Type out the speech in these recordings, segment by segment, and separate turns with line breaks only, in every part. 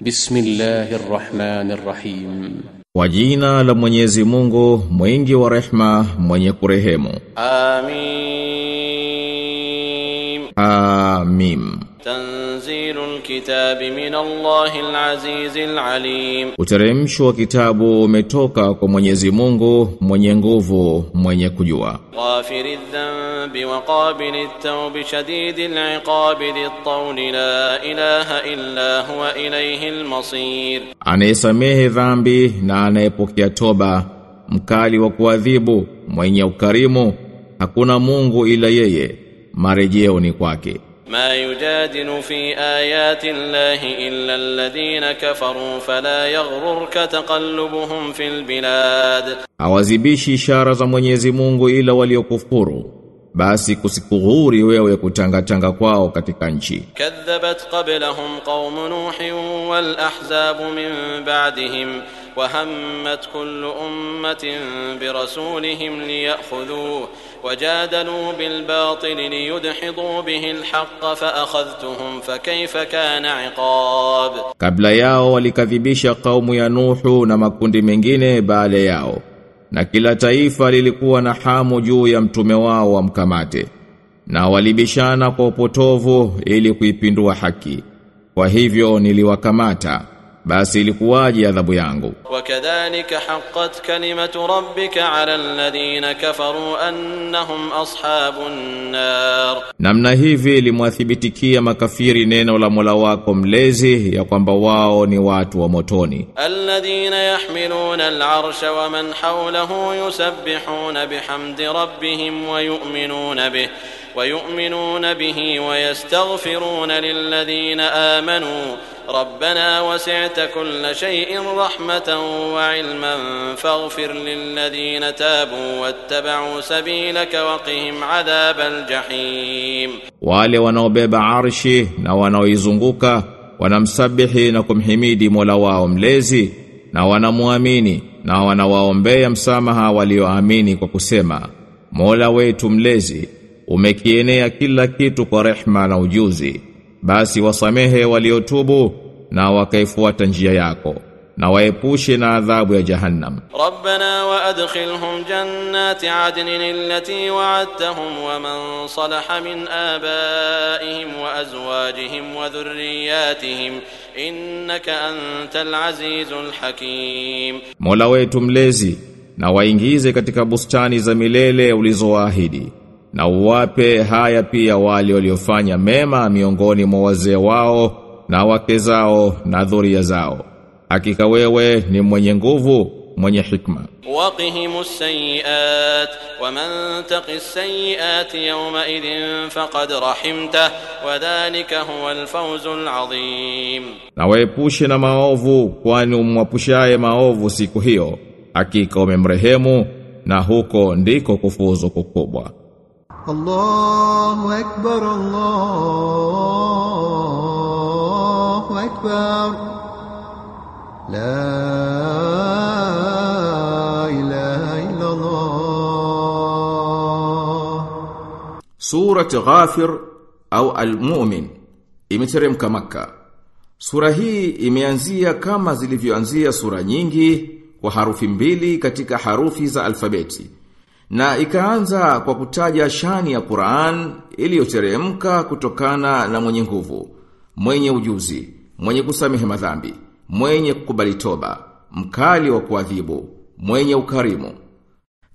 Bismillahirrahmanirrahim.
Kwa jina la Mwenyezi Mungu, mwingi wa rehma, mwenye kurehemu.
Amin.
Amin.
Tanzilul kitabi min Allahil Azizil Alim.
Uteremsho wa kitabu umetoka kwa Mwenyezi Mungu mwenye nguvu mwenye kujua.
Ghafiriz dhanbi wa qabilit tawbi shadidil iqabi lit-tawli la ilaha illa huwa ilayhil masir.
Anaisamehe dhambi na anayepokea toba mkali wa kuadhibu mwenye ukarimu hakuna Mungu ila yeye marejeo ni kwake.
Ma yujadilu fi ayati llahi illa alladhina kafaru fala yaghrurka taqallubuhum fil bilad.
Hawazibishi ishara za Mwenyezi Mungu ila waliokufuru. Basi kusikughuri wewe kutangatanga kwao katika nchi.
Kadhabat qablahum qaum Nuh wal ahzab min ba'dihim wa hammat kullu ummatin bi rasulihim liya'khudhuhu وجادلوا بالباطل ليدحضوا به الحق فأخذتهم فكيف كان عقاب
Kabla yao walikadhibisha kaumu ya Nuhu na makundi mengine baada yao. Na kila taifa lilikuwa na hamu juu ya mtume wao wamkamate. Na walibishana kwa upotovu ili kuipindua haki. Kwa hivyo niliwakamata. basi ilikuwaje adhabu yangu?
Wakadhalika haqqat kalimatu rabbika ala alladhina kafaru annahum ashabun nar.
Namna hivi limwathibitikia makafiri neno la Mola wako mlezi ya kwamba wao ni watu wa motoni.
Alladhina yahmiluna al'arsha wa man hawlahu yusabbihuna bihamdi rabbihim wa yu'minuna bihi. ويؤمنون به ويستغفرون للذين آمنوا. ربنا وسعت كل شيء رحمة وعلما فاغفر للذين تابوا واتبعوا سبيلك وقهم عذاب الجحيم.
والي ونو بيب عرشي نو نواناوي زنقوك ونمسبحي نكم حميدي مولاواهم ليزي نوانامواميني نوانواهم بيام سامها وليواميني وكسيما مولاوي تملزي umekienea kila kitu kwa rehma na ujuzi. Basi wasamehe waliotubu na wakaifuata njia yako na waepushe na adhabu ya jahannam.
Rabbana wa adkhilhum jannati adnin allati wa'adtahum wa man salaha min abaihim wa azwajihim wa dhurriyyatihim innaka antal azizul hakim.
Mola wetu mlezi na waingize katika bustani za milele ulizoahidi na uwape haya pia wale waliofanya mema miongoni mwa wazee wao na wake zao na dhuria zao. Hakika wewe ni mwenye nguvu mwenye hikma.
Waqihimu sayiat waman taqi sayiat yawma idhin faqad rahimta wa dhalika huwa alfawzu alazim.
Na waepushe na maovu kwani umwapushaye maovu siku hiyo. Hakika umemrehemu na huko ndiko kufuzu kukubwa.
الله أكبر الله أكبر لا إله إلا الله
Surat Ghafir au Al-Mu'min imeteremka Makka. Sura hii imeanzia kama zilivyoanzia sura nyingi kwa harufi mbili katika harufi za alfabeti. Na ikaanza kwa kutaja shani ya Qur'an iliyoteremka kutokana na mwenye nguvu, mwenye ujuzi, mwenye kusamehe madhambi, mwenye kukubali toba, mkali wa kuadhibu, mwenye ukarimu.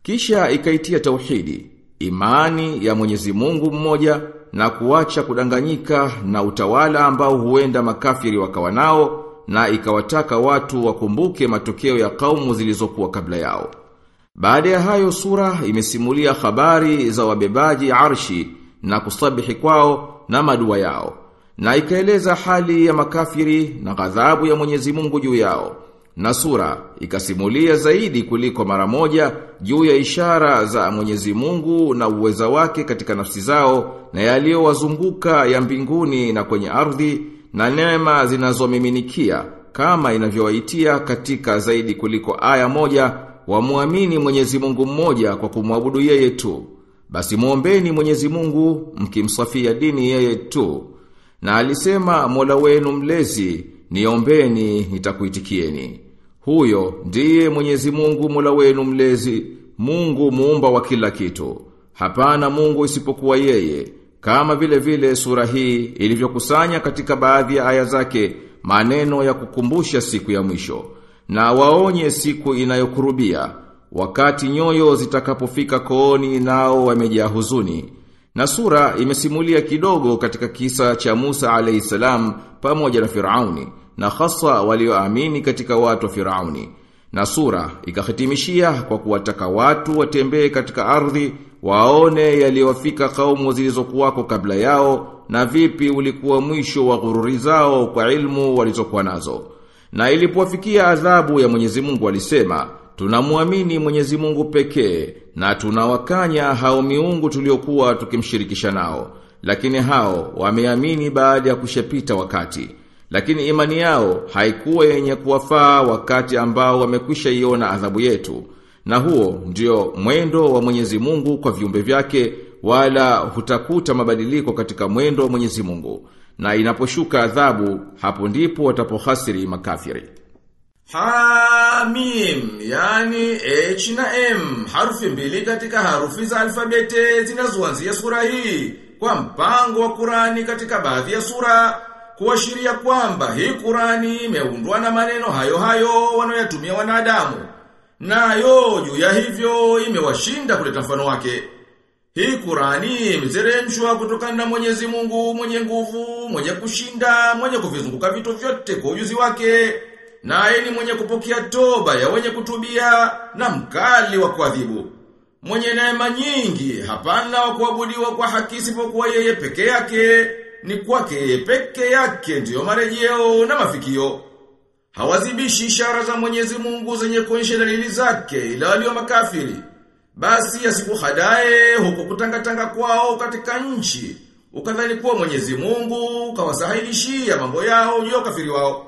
Kisha ikaitia tauhidi, imani ya Mwenyezi Mungu mmoja na kuacha kudanganyika na utawala ambao huenda makafiri wakawa nao na ikawataka watu wakumbuke matokeo ya kaumu zilizokuwa kabla yao. Baada ya hayo sura imesimulia habari za wabebaji arshi na kusabihi kwao na madua yao. Na ikaeleza hali ya makafiri na ghadhabu ya Mwenyezi Mungu juu yao. Na sura ikasimulia zaidi kuliko mara moja juu ya ishara za Mwenyezi Mungu na uweza wake katika nafsi zao na yaliyowazunguka ya mbinguni na kwenye ardhi na neema zinazomiminikia kama inavyowaitia katika zaidi kuliko aya moja wamuamini Mwenyezi Mungu mmoja kwa kumwabudu yeye tu. Basi muombeni Mwenyezi Mungu mkimsafia dini yeye tu. Na alisema Mola wenu mlezi niombeni nitakuitikieni. Huyo ndiye Mwenyezi Mungu Mola wenu mlezi, Mungu muumba wa kila kitu. Hapana Mungu isipokuwa yeye. Kama vile vile sura hii ilivyokusanya katika baadhi ya aya zake maneno ya kukumbusha siku ya mwisho na waonye siku inayokurubia wakati nyoyo zitakapofika kooni nao wamejaa huzuni. Na sura imesimulia kidogo katika kisa cha Musa alayhisalam pamoja na Firauni na hasa walioamini katika watu wa Firauni. Na sura ikahitimishia kwa kuwataka watu watembee katika ardhi waone yaliyowafika kaumu zilizokuwako kabla yao na vipi ulikuwa mwisho wa ghururi zao kwa ilmu walizokuwa nazo. Na ilipofikia adhabu ya Mwenyezi Mungu alisema, tunamwamini Mwenyezi Mungu pekee na tunawakanya hao miungu tuliokuwa tukimshirikisha nao. Lakini hao wameamini baada ya kushepita wakati. Lakini imani yao haikuwa yenye kuwafaa wakati ambao wamekwisha iona adhabu yetu. Na huo ndio mwendo wa Mwenyezi Mungu kwa viumbe vyake wala hutakuta mabadiliko katika mwendo wa Mwenyezi Mungu. Na inaposhuka adhabu hapo ndipo watapohasiri makafiri. Hamim, yani H na M, harufi mbili katika harufi za alfabete zinazoanzia sura hii kwa mpango wa Qurani katika baadhi ya sura kuashiria kwamba hii Qurani imeundwa na maneno hayo hayo wanayotumia wanadamu. Nayo juu ya hivyo imewashinda kuleta mfano wake. Hii Kurani imeteremshwa kutokana na Mwenyezi Mungu mwenye nguvu, mwenye kushinda, mwenye kuvizunguka vitu vyote kwa ujuzi wake. Naye ni mwenye kupokea toba ya wenye kutubia na mkali wa kuadhibu. Mwenye neema nyingi, hapana wa kuabudiwa kwa haki isipokuwa yeye peke yake, ni kwake yeye peke yake ndiyo marejeo na mafikio. Hawazibishi ishara za Mwenyezi Mungu zenye kuonyesha dalili zake ila walio makafiri. Basi asikuhadae huko kutangatanga kwao katika nchi. Ukadhani kuwa Mwenyezi Mungu kawasahilishia mambo yao juu ya ukafiri wao.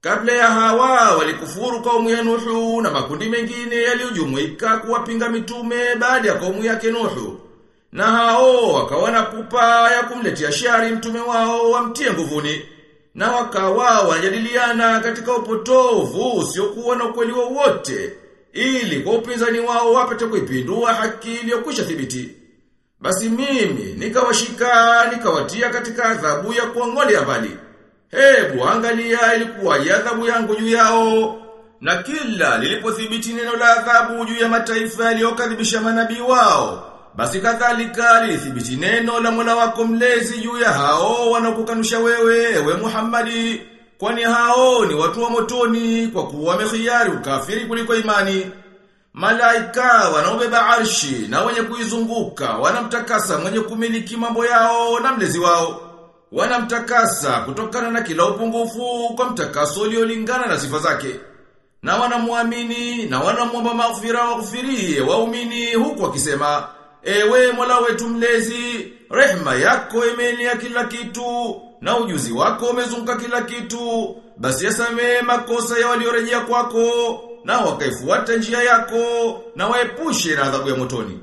Kabla ya hawa walikufuru kaumu ya Nuhu na makundi mengine yaliyojumuika kuwapinga mitume baada ya kaumu yake Nuhu. Na hao wakawana pupa ya kumletea shari mtume wao wamtie nguvuni. Na wakawa wanajadiliana katika upotovu usiokuwa na ukweli wowote ili kwa upinzani wao wapate kuipindua haki iliyokwisha thibiti. Basi mimi nikawashika nikawatia katika adhabu ya kuongolea mbali. Hebu angalia ilikuwa ya adhabu yangu juu yao. Na kila lilipothibiti neno la adhabu juu ya mataifa yaliyokadhibisha manabii wao, basi kadhalika lilithibiti neno la Mola wako mlezi juu ya hao wanaokukanusha wewe, ewe Muhammadi, kwani hao ni watu wa motoni kwa kuwa mekhiyari ukafiri kuliko imani. Malaika wanaobeba arshi na wenye kuizunguka wanamtakasa mwenye kumiliki mambo yao na mlezi wao. Wanamtakasa kutokana na kila upungufu kwa mtakaso uliolingana na sifa zake. Na wanamuamini na wanamwomba maghfira waghfirie waumini huku wakisema Ewe Mola wetu mlezi, rehema yako imeenea kila kitu na ujuzi wako umezunguka kila kitu. Basi yasamee makosa ya waliorejea kwako na wakaifuata njia yako na waepushe na adhabu ya motoni.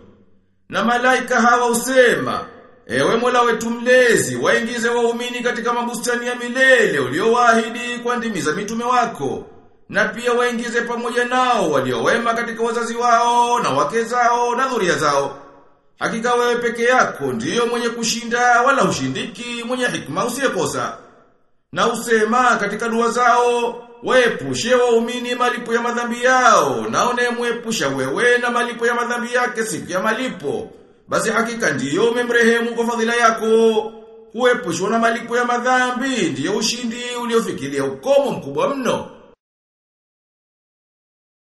Na malaika hawa usema, ewe Mola wetu mlezi, waingize waumini katika mabustani ya milele uliowaahidi kwa ndimi za mitume wako. Na pia waingize pamoja nao waliowema katika wazazi wao na wake zao na dhuria zao. Hakika wewe peke yako ndiyo mwenye kushinda wala ushindiki mwenye hikma usiyekosa. Na usema katika dua zao, waepushe waumini malipo ya madhambi yao, na unemwepusha wewe na malipo ya madhambi yake siku ya malipo. Basi hakika ndiyo umemrehemu kwa fadhila yako. Kuepushwa na malipo ya madhambi ndiyo ushindi uliofikiria ukomo mkubwa mno.